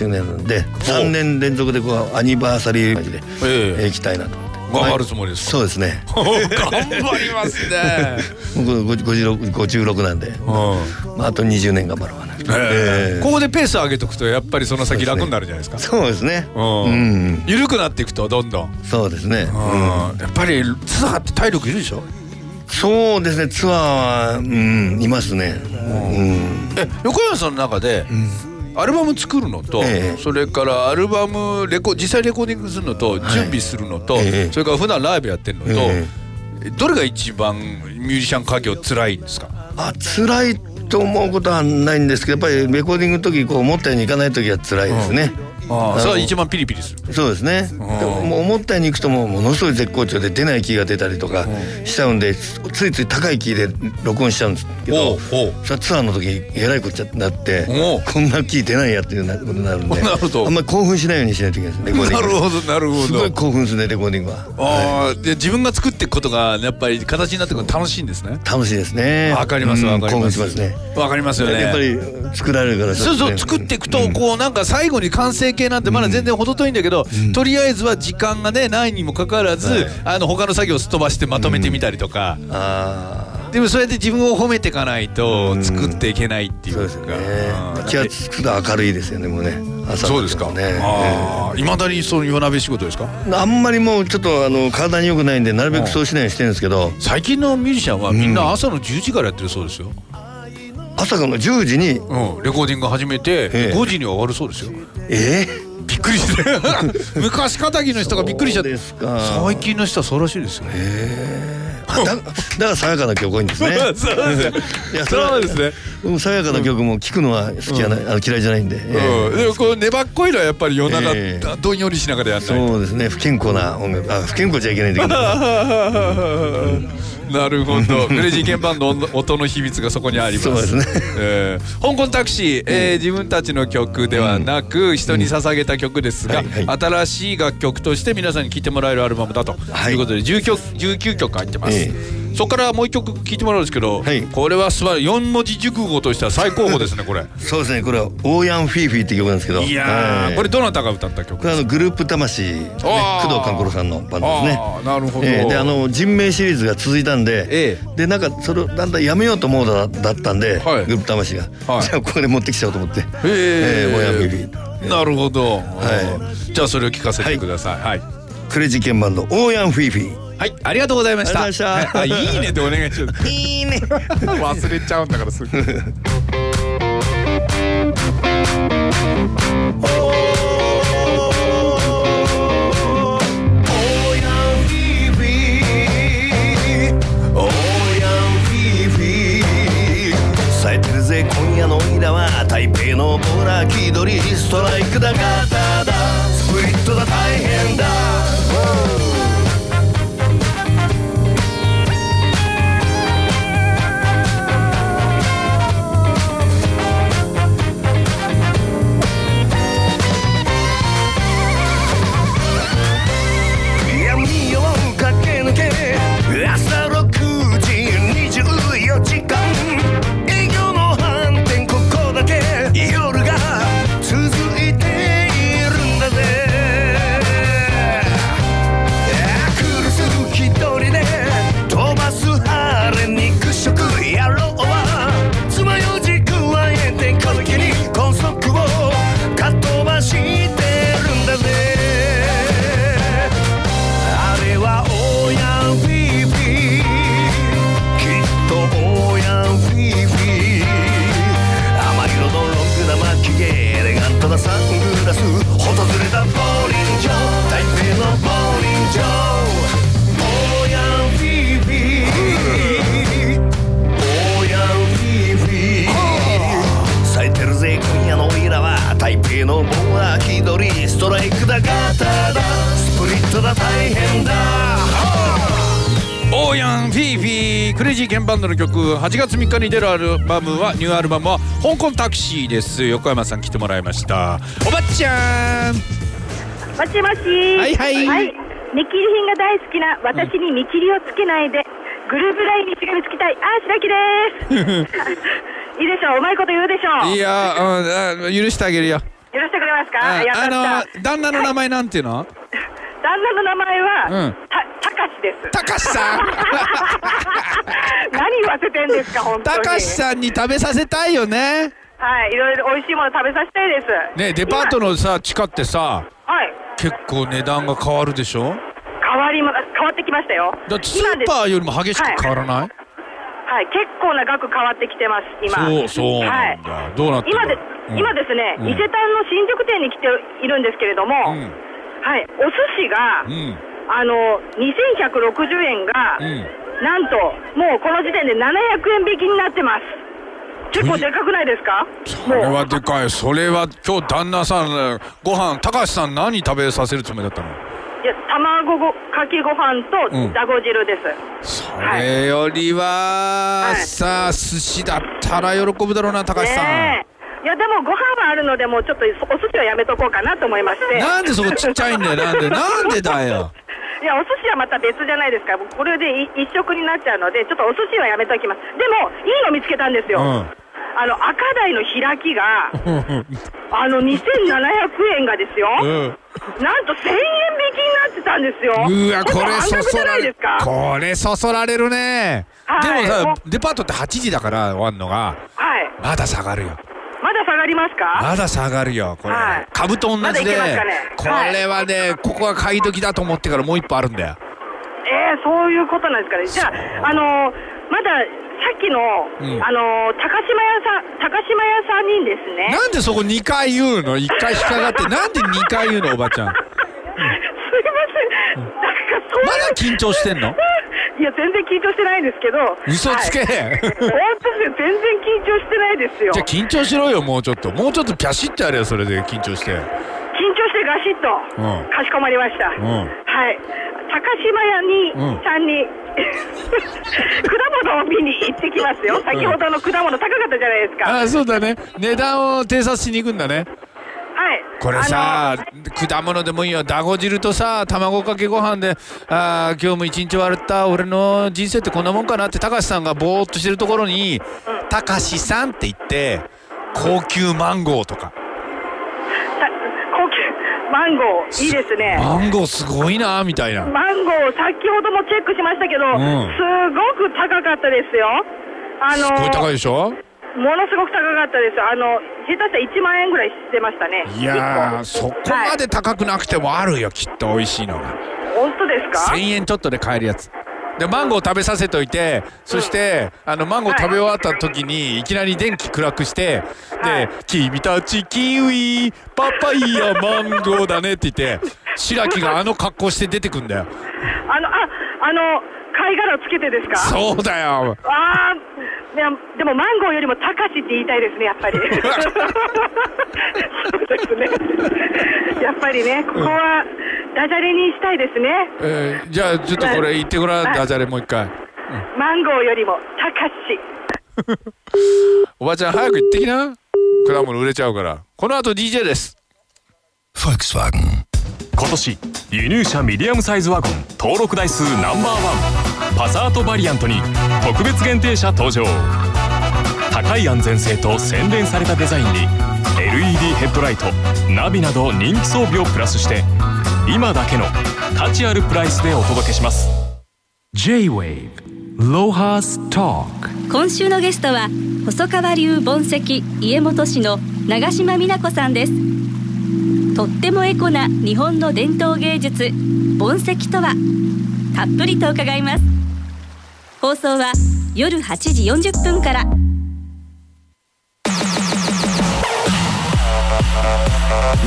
周年なんで3年連続でこうアニバーサリーで、ええ。行きたいなと思って。頑張るつもりですそうですね。頑張りますね。僕56 56なんで、まあ、あと20年頑張ろうかな、えー、ここでペース上げとくとやっぱりその先楽になるじゃないですか。そうですね。うん。緩くなっていくとどんどん。そうですね、うん、やっぱりツアーって体力いるでしょ？そうですね。ツアーはうんいますね、うん、え横山さんの中で、アルバム作るのと、ええ、それからアルバムレコ実際レコーディングするのと、準備するのと、え、それから普段ライブやってるのと、どれが一番ミュージシャン家業辛いんですか？あ辛いと思うことはないんですけどやっぱりレコーディングの時こう思ったようにいかない時は辛いですね、うんああそれは一番ピリピリする。そうですね。もう思ったようにいくともうものすごい絶好調で出ない気が出たりとかしちゃうんでついつい高いキーで録音しちゃうんですけどそツアーの時えらいこっちゃになってこんなキー出ないやっていうことになるんで あんまり興奮しないようにしないといけないです レコーディング。なるほどなるほど。すごい興奮するねレコーディングは。あ、はい、で自分が作っていくことがやっぱり形になってくる楽しいんですね。楽しいですね。わかりますわかります。興奮しますね。わかりますよね。やっぱり作られるからそうそう作っていくとこうなんか最後に完成形なんてまだ全然程遠いんだけど、うん、とりあえずは時間がねないにもかかわらず、はい、あの他の作業をすっ飛ばしてまとめてみたりとか、でもそうやって自分を褒めていかないと作っていけないっていうか、うん、そうですね。気がつくと明るいですよねもうね。朝そうですか。ねいま、だにその夜鍋仕事ですか？あんまりもうちょっとあの体に良くないんでなるべくそうしないようにしてるんですけど。最近のミュージシャンはみんな朝の10時からやってるそうですよ、朝の10時に、うん、レコーディング始めて、え5時には終わるそうですよ。ええ。びっくりして。昔かたぎの人がびっくりしちゃって。最近の人はそうらしいですよ。だだから爽やかな曲多いんですね。そうですいやそうですね。爽やかな曲も聴くのは好きじゃない、あの嫌いじゃないんで、うん。でもこう粘っこいのはやっぱり夜中、どんよりしながらやんないそうですね。不健康な音楽あ不健康じゃいけないんだけど なるほど。クレイジーケンバンド音の秘密がそこにあります。そうですね、えー、香港タクシー、えー、自分たちの曲ではなく、人に捧げた曲ですが、新しい楽曲として皆さんに聴いてもらえるアルバムだということで19曲 ,19 曲入ってます、えーそこからもう一曲聞いてもらうんですけど、はい、これは素晴らしい。四文字熟語としては最高峰ですねこれ。そうですね。これは「オーヤンフィーフィー」って曲なんですけど。いや、はい、これどなたが歌った曲これあのグループ魂、ね、工藤官九郎さんのバンドですね。なるほど、えー、であの人名シリーズが続いたんで、えー、でなんかそれをだんだんやめようと思うだだったんで、はい、グループ魂が、はい、じゃあここで持ってきちゃおうと思って「えー、えー、オーヤンフィーフィー」なるほど、はい、じゃあそれを聞かせてください、はい、クレジ鍵盤のオーヤンフィーフィーはいありがとうございました。あいいねってお願いしますいいね。忘れちゃうんだからすぐ。今夜のイラは台北のボラ気取りストライクだガタだスプリットだ大変だバンドの曲8月3日に出るアルバムはニューアルバムは香港タクシーです。横山さん来てもらいました。おばっちゃん。もしもし。はいはい、はい、見切り品が大好きな私に見切りをつけないで、うん、グループラインにしがみつきたい。あ白木です。いいでしょう。うまいこと言うでしょう。いや、うん、許してあげるよ。許してくれますか？ああの旦那の名前なんていうの？旦那の名前は、うん。た、たかしです。たかしさん。何言わせてんですか、本当に。たかしさんに食べさせたいよね。はい、いろいろ美味しいもの食べさせたいです。ねデパートのさ地下ってさ今はい、結構値段が変わるでしょ？変わりま、変わってきましたよ。だってスーパーよりも激しく変わらない、はい、結構な額変わってきてます、今。そうそうなんだ、はい。どうなってんだ？今で、うん。今ですね、うん。伊勢丹の新宿店に来ているんですけれども、うんはい、お寿司が、うん。あの、2160円が、うん。なんと、もうこの時点で700円引きになってます。結構でかくないですか？それはでかい。それは今日旦那さんご飯高橋さん何食べさせるつもりだったの？いや卵ごかけご飯うん。とだご汁です。それよりは、はい。さあ寿司だったら喜ぶだろうな高橋さん、ねえいやでもご飯はあるのでもうちょっとお寿司はやめとこうかなと思いまして。なんでそこちっちゃいんだよなんで？なんでだよ。いやお寿司はまた別じゃないですか。これでい一食になっちゃうのでちょっとお寿司はやめときます。でもいいの見つけたんですよ、うん。あの赤台の開きがあの2700円がですよ、うん。なんと1000円引きになってたんですよ。うわこれそそられないですか。これそそられるね、はい。でもさもデパートって8時だから終わんのが。はい。まだ下がるよ。まだ下がりますか？まだ下がるよこれ、はい。株と同じで、ね？これはね、ここが買い時だと思ってからもう一歩あるんだよ。えー、そういうことなんですかね？じゃあ、あのーまださっきの、うん。あのー高島屋さん、高島屋さんにですね。なんでそこ2回言うの？1回引っかかって。なんで2回言うのおばちゃん。ますいません。なんかそうだいう。緊張してんの？いや、全然緊張してないんですけど。嘘つけ、はい、本当ですよ。全然緊張してないですよ。じゃあ緊張しろよもうちょっともうちょっとピャシッとやれよそれで緊張して緊張してガシッと。うんかしこまりました。んはい。高島屋に、うんさんに 果物を見に行ってきますよ。先ほどの果物高かったじゃないですか。ああそうだね値段を偵察しに行くんだねはい。これさ果物でもいいよ。だご汁とさ卵かけご飯であー今日も一日終わった。俺の人生ってこんなもんかなって高橋さんがぼーっとしてるところに「高橋さん」って言って高級マンゴーとか。さ高級マンゴーいいですね。マンゴーすごいなみたいな。マンゴー、先ほどもチェックしましたけど、ん。すごく高かったですよ。あのすごい高いでしょ？ものすごく高かったです。あの、下手したら1万円ぐらいしてましたね。いやーそこまで高くなくてもあるよきっと美味しいのが。本当ですか？1000円ちょっとで買えるやつ。でマンゴー食べさせといてそして、あのマンゴー食べ終わった時にい。きなり電気暗くしてはい。で「君たちキウイパパイヤマンゴーだね」って言って白木があの格好して出てくんだよ。あの、あ、あの、貝殻をつけてですか？そうだよ。ああ、いやでもマンゴーよりも高しって言いたいですね、やっぱり。そうですね。やっぱりね、ここはダジャレにしたいですね。えーじゃあちょっとこれ言ってごらんはい。ダジャレもう一回。マンゴーよりも高し。おばちゃん早く行ってきな。果物売れちゃうから。この後 DJ です。Volkswagen 今年輸入車ミディアムサイズワゴン登録台数ナンバーワンパサートバリアントに特別限定車登場。高い安全性と洗練されたデザインに LED ヘッドライトナビなど人気装備をプラスして今だけの価値あるプライスでお届けします。J-Wave Lohas Talk. 今週のゲストは細川流盆石家元市の長島美奈子さんです。とってもエコな日本の伝統芸術盆石とはたっぷりと伺います放送は夜8時40分から。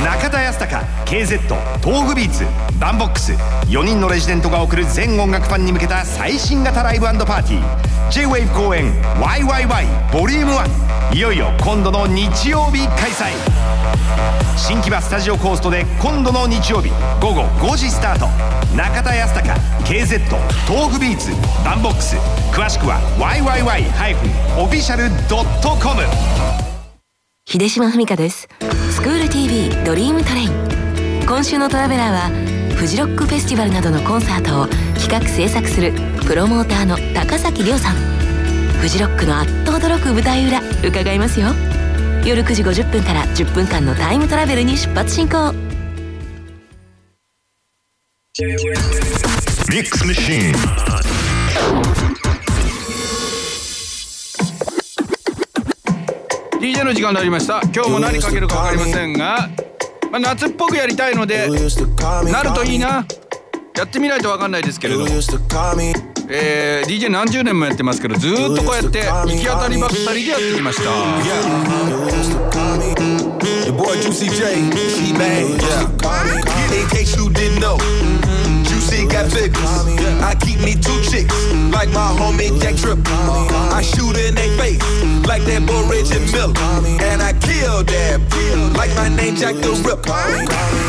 中田康隆 KZ 東具ビーツバンボックス4人のレジデントが送る全音楽ファンに向けた最新型ライブパーティー J-WAVE 公演 YYY ボリューム1いよいよ今度の日曜日開催。新木場スタジオコーストで今度の日曜日午後5時スタート。中田康隆 KZ 東具ビーツバンボックス。詳しくは YYY-official.com 秀島史香です。スクール TV ドリームトレイン。今週のトラベラーはフジロックフェスティバルなどのコンサートを企画制作するプロモーターの高崎亮さん。フジロックのあっと驚く舞台裏伺いますよ。夜9時50分から10分間のタイムトラベルに出発進行。 mix machine DJ の時間になりました。今日も何かけるか分かりませんが、まあ、夏っぽくやりたいのでなるといいな。やってみないと分かんないですけれどもえー、DJ 何十年もやってますけどずーっとこうやって行き当たりばったりでやってきました Your boy Juicy J, he bad, yeah. In case you didn't know, Juicy got figures. I keep me two chicks, like my homie Jack Tripp. I shoot in they face, like that boy Reggie Miller. And I kill them, like my name Jack the Ripper.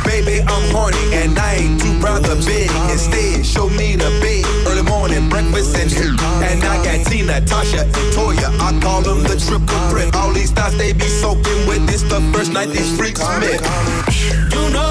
Baby, I'm horny, and I ain't too proud to beg. Instead, show me the bed, early morning breakfast and here. And I got Tina, Tasha, and Toya. I call them the triple threat. All these thoughts they be soaking with this the first night these freaks met. You know,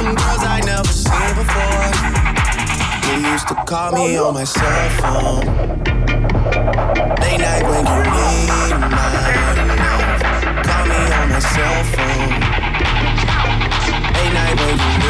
some girls I never seen before. You used to call me on my cell phone. Late night when you need my. Call me on my cell phone. Late night when you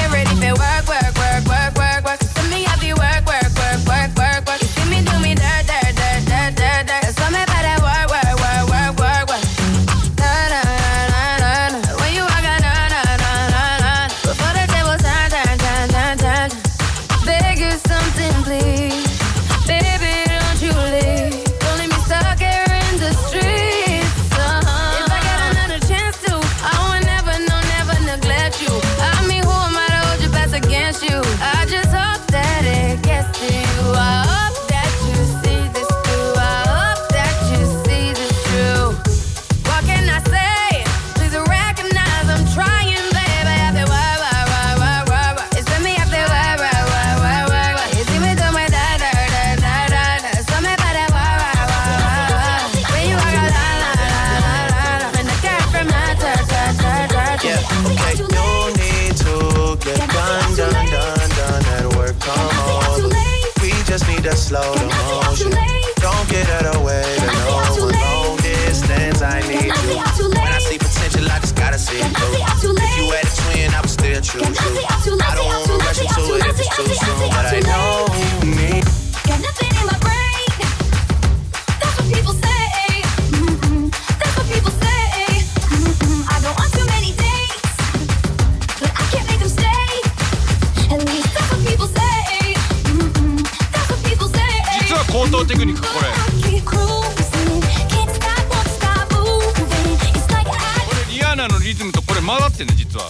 リアーナのリズムとこれ混ざってんね実は。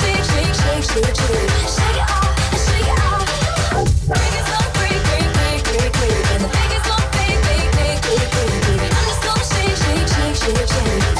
Shake, shake, shake, shake, shake.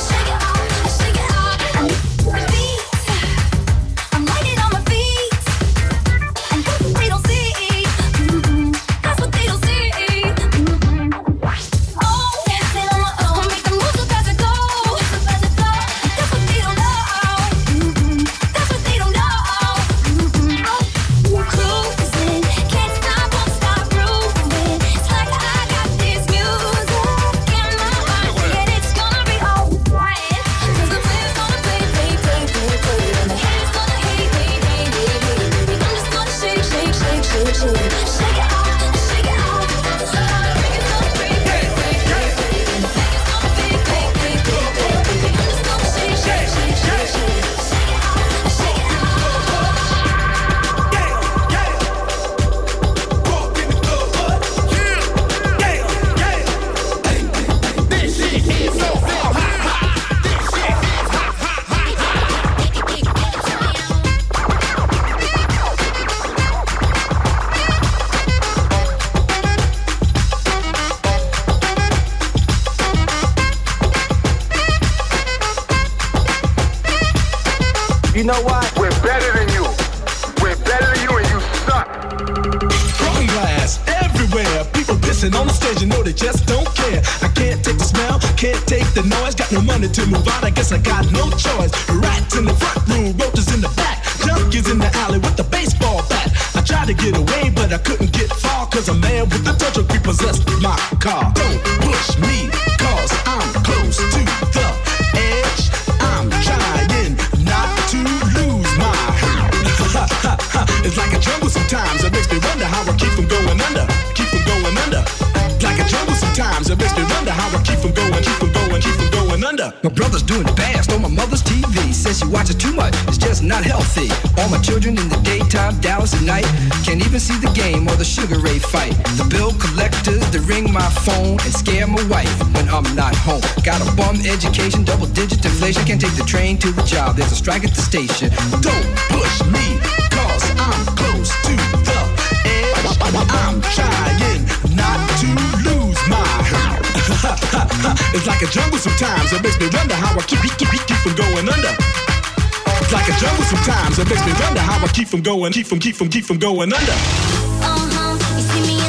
dancing on the stage, you know they just don't care. I can't take the smell, can't take the noise. Got no money to move on. I guess I got no choice. Rats in the front room, roaches in the back. Junkies in the alley with the baseball bat. I tried to get away, but I couldn't get far. Cause a man with a touch of creep possessed my car. Don't push me It makes me wonder how I keep from going, keep from going, keep from going under. My brother's doing fast on my mother's TV. Says she watches too much, it's just not healthy. All my children in the daytime, Dallas at night. Can't even see the game or the Sugar Ray fight. The bill collectors, they ring my phone and scare my wife when I'm not home. Got a bum education, double digit inflation. Can't take the train to the job, there's a strike at the station. Don't sometimes. It makes me wonder how I keep, keep, keep, keep from going under. Like a jungle sometimes. It makes me wonder how I keep from going, keep from, keep from, keep from going under. Uh huh. You see me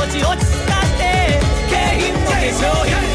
持ち落ちたって景品の化粧品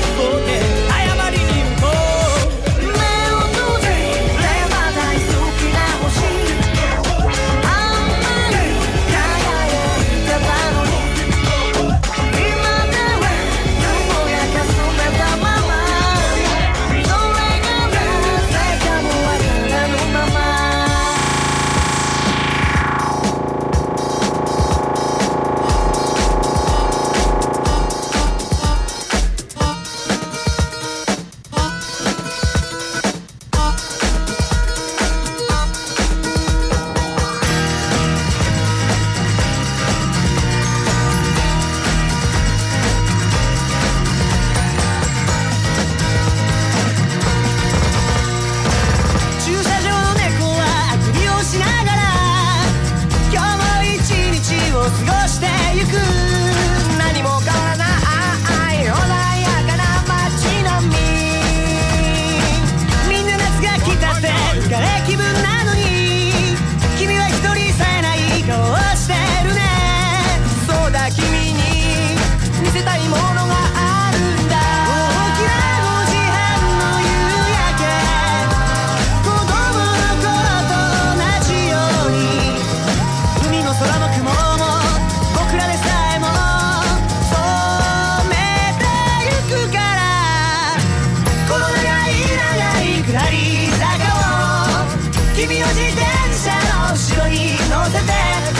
下り坂を君を自転車の後ろに乗せて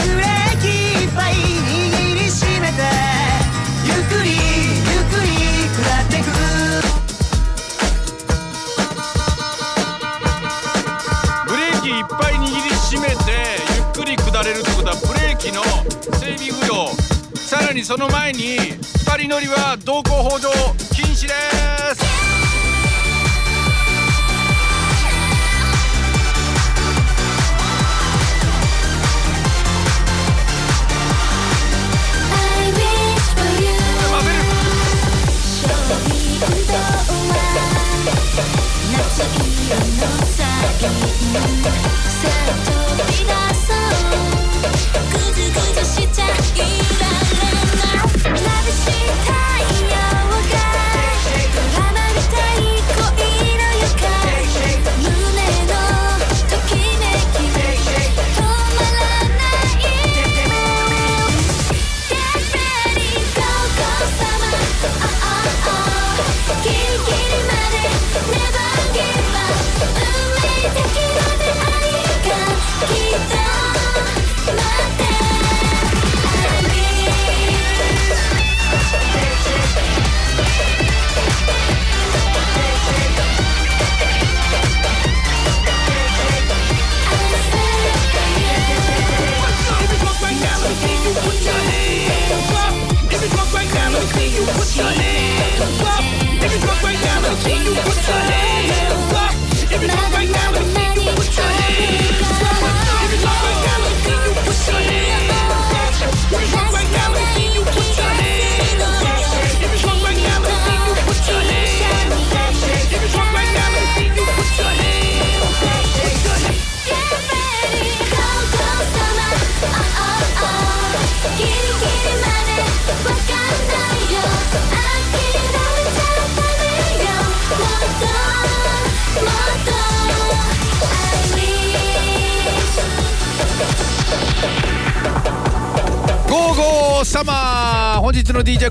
ブレーキいっぱい握りしめてゆっくりゆっくり下ってく。ブレーキいっぱい握りしめてゆっくり下れるってことはブレーキの整備不良。さらにその前に2人乗りは道交法上禁止です。「ぐずぐずしちゃいられない」「ラブしたい」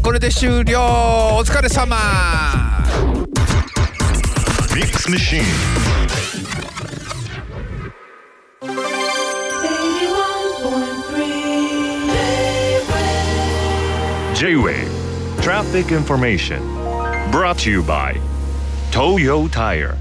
これで終了お疲れ様ミックスマシーン J-Wave Traffic Information Brought to you by Toyo Tire